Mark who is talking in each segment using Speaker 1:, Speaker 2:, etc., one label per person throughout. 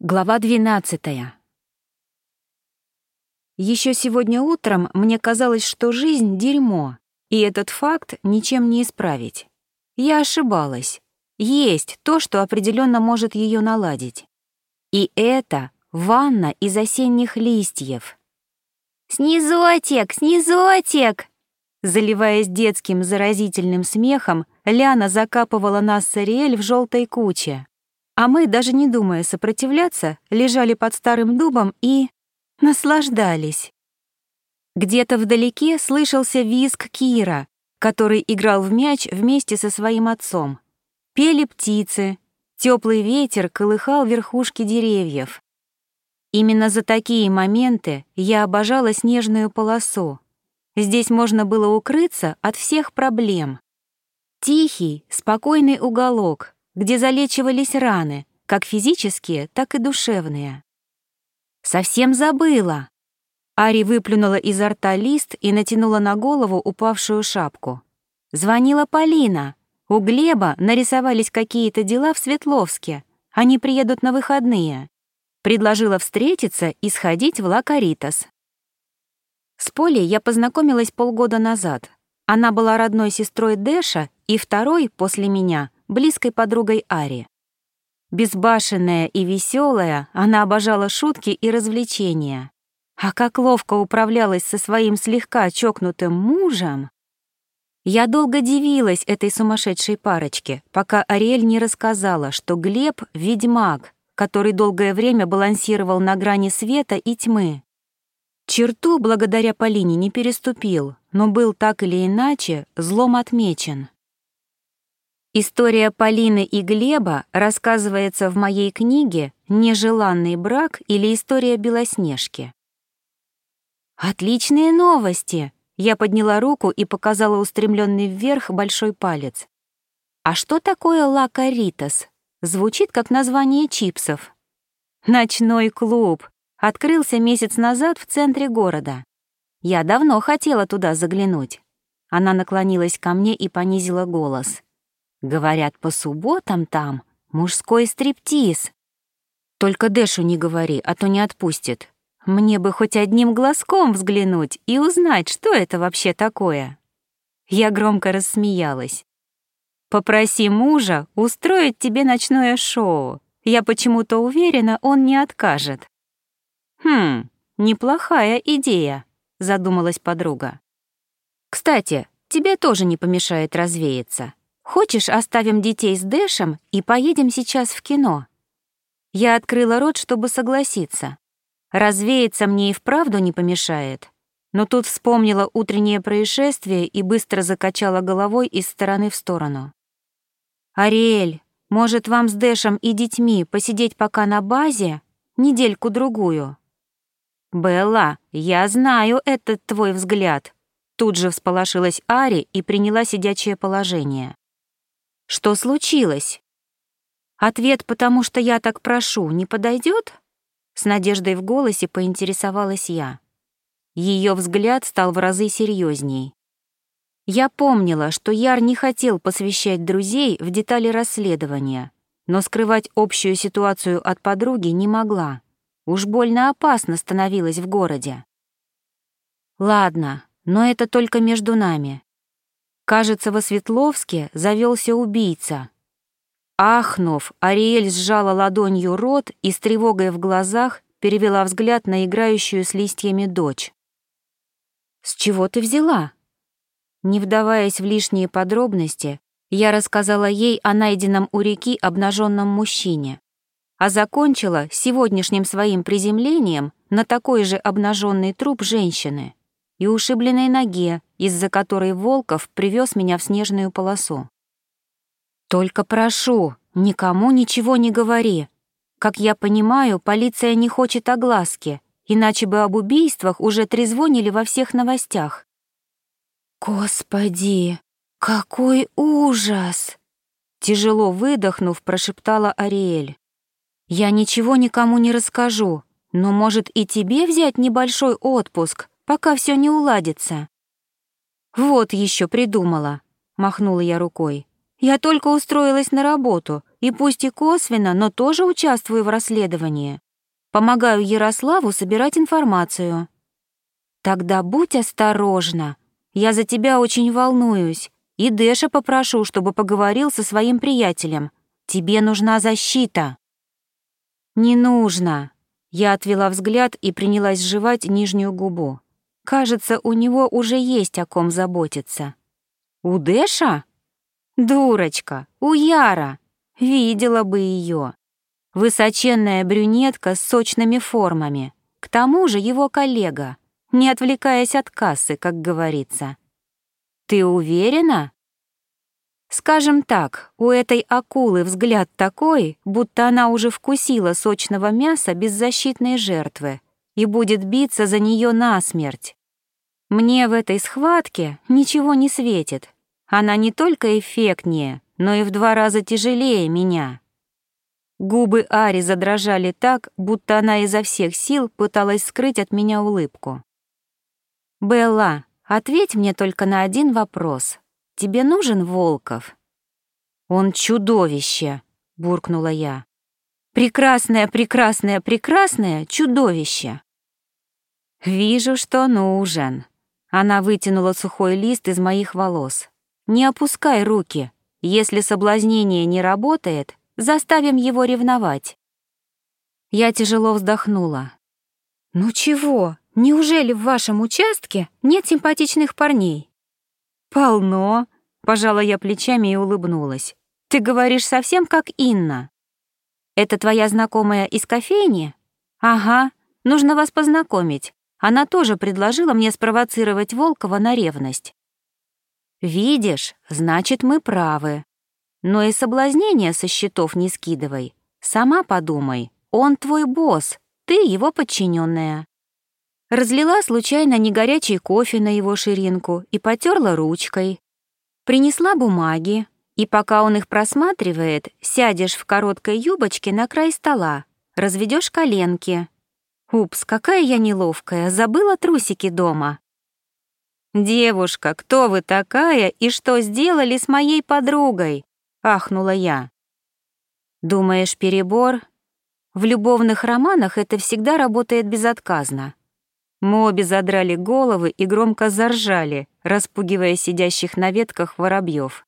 Speaker 1: Глава 12. Еще сегодня утром мне казалось, что жизнь — дерьмо, и этот факт ничем не исправить. Я ошибалась. Есть то, что определенно может ее наладить. И это ванна из осенних листьев. «Снизотик! Снизотик!» Заливаясь детским заразительным смехом, Ляна закапывала нас с Ариэль в желтой куче. А мы, даже не думая сопротивляться, лежали под старым дубом и... наслаждались. Где-то вдалеке слышался визг Кира, который играл в мяч вместе со своим отцом. Пели птицы, теплый ветер колыхал верхушки деревьев. Именно за такие моменты я обожала снежную полосу. Здесь можно было укрыться от всех проблем. Тихий, спокойный уголок, где залечивались раны, как физические, так и душевные. «Совсем забыла!» Ари выплюнула изо рта лист и натянула на голову упавшую шапку. Звонила Полина. У Глеба нарисовались какие-то дела в Светловске. Они приедут на выходные. Предложила встретиться и сходить в Лакаритас. С Полей я познакомилась полгода назад. Она была родной сестрой Дэша и второй, после меня, близкой подругой Ари. Безбашенная и веселая, она обожала шутки и развлечения. А как ловко управлялась со своим слегка чокнутым мужем. Я долго дивилась этой сумасшедшей парочке, пока Ариэль не рассказала, что Глеб — ведьмак, который долгое время балансировал на грани света и тьмы. Черту благодаря Полине не переступил, но был так или иначе злом отмечен. История Полины и Глеба рассказывается в моей книге «Нежеланный брак» или «История Белоснежки». «Отличные новости!» Я подняла руку и показала устремленный вверх большой палец. «А что такое лакаритас?» Звучит как название чипсов. «Ночной клуб», открылся месяц назад в центре города. Я давно хотела туда заглянуть. Она наклонилась ко мне и понизила голос. Говорят, по субботам там мужской стриптиз. Только Дэшу не говори, а то не отпустит. Мне бы хоть одним глазком взглянуть и узнать, что это вообще такое. Я громко рассмеялась. Попроси мужа устроить тебе ночное шоу. Я почему-то уверена, он не откажет. Хм, неплохая идея, задумалась подруга. Кстати, тебе тоже не помешает развеяться. Хочешь, оставим детей с Дэшем и поедем сейчас в кино?» Я открыла рот, чтобы согласиться. Развеяться мне и вправду не помешает. Но тут вспомнила утреннее происшествие и быстро закачала головой из стороны в сторону. «Ариэль, может, вам с Дэшем и детьми посидеть пока на базе? Недельку-другую?» «Белла, я знаю этот твой взгляд», Тут же всполошилась Ари и приняла сидячее положение. Что случилось? Ответ «потому что я так прошу» не подойдет? С надеждой в голосе поинтересовалась я. Ее взгляд стал в разы серьезней. Я помнила, что Яр не хотел посвящать друзей в детали расследования, но скрывать общую ситуацию от подруги не могла. Уж больно опасно становилось в городе. Ладно, но это только между нами. Кажется, во Светловске завелся убийца. Ахнув, Ариэль сжала ладонью рот и с тревогой в глазах перевела взгляд на играющую с листьями дочь. «С чего ты взяла?» Не вдаваясь в лишние подробности, я рассказала ей о найденном у реки обнаженном мужчине, а закончила сегодняшним своим приземлением на такой же обнаженный труп женщины и ушибленной ноге, из-за которой Волков привез меня в снежную полосу. «Только прошу, никому ничего не говори. Как я понимаю, полиция не хочет огласки, иначе бы об убийствах уже трезвонили во всех новостях». «Господи, какой ужас!» Тяжело выдохнув, прошептала Ариэль. «Я ничего никому не расскажу, но, может, и тебе взять небольшой отпуск, пока все не уладится. «Вот еще придумала», — махнула я рукой. «Я только устроилась на работу, и пусть и косвенно, но тоже участвую в расследовании. Помогаю Ярославу собирать информацию. Тогда будь осторожна. Я за тебя очень волнуюсь. И Дэша попрошу, чтобы поговорил со своим приятелем. Тебе нужна защита. Не нужно. Я отвела взгляд и принялась жевать нижнюю губу. Кажется, у него уже есть о ком заботиться. У Дэша? Дурочка, у Яра. Видела бы ее. Высоченная брюнетка с сочными формами. К тому же его коллега, не отвлекаясь от кассы, как говорится. Ты уверена? Скажем так, у этой акулы взгляд такой, будто она уже вкусила сочного мяса беззащитной жертвы и будет биться за нее насмерть. Мне в этой схватке ничего не светит. Она не только эффектнее, но и в два раза тяжелее меня. Губы Ари задрожали так, будто она изо всех сил пыталась скрыть от меня улыбку. «Белла, ответь мне только на один вопрос. Тебе нужен Волков?» «Он чудовище!» — буркнула я. «Прекрасное, прекрасное, прекрасное чудовище!» «Вижу, что нужен». Она вытянула сухой лист из моих волос. «Не опускай руки. Если соблазнение не работает, Заставим его ревновать. Я тяжело вздохнула. Ну чего, неужели в вашем участке нет симпатичных парней? Полно, пожала я плечами и улыбнулась. Ты говоришь совсем как Инна. Это твоя знакомая из кофейни? Ага, нужно вас познакомить. Она тоже предложила мне спровоцировать Волкова на ревность. Видишь, значит, мы правы. Но и соблазнение со счетов не скидывай. Сама подумай, он твой босс, ты его подчиненная. Разлила случайно негорячий кофе на его ширинку и потерла ручкой. Принесла бумаги, и пока он их просматривает, сядешь в короткой юбочке на край стола, разведешь коленки. Упс, какая я неловкая, забыла трусики дома. «Девушка, кто вы такая и что сделали с моей подругой?» — ахнула я. «Думаешь, перебор? В любовных романах это всегда работает безотказно». Мы обе задрали головы и громко заржали, распугивая сидящих на ветках воробьев.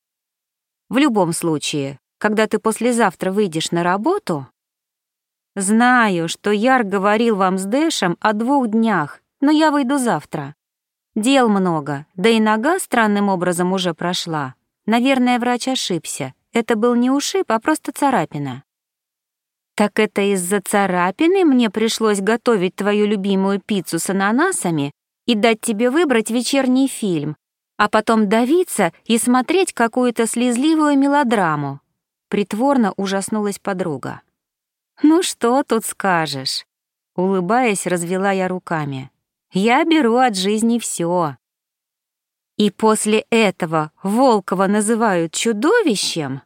Speaker 1: В любом случае, когда ты послезавтра выйдешь на работу... Знаю, что Яр говорил вам с Дэшем о двух днях, но я выйду завтра. Дел много, да и нога странным образом уже прошла. Наверное, врач ошибся, это был не ушиб, а просто царапина. Так это из-за царапины мне пришлось готовить твою любимую пиццу с ананасами и дать тебе выбрать вечерний фильм, а потом давиться и смотреть какую-то слезливую мелодраму. Притворно ужаснулась подруга. «Ну что тут скажешь?» Улыбаясь, развела я руками. «Я беру от жизни все. И после этого Волкова называют чудовищем?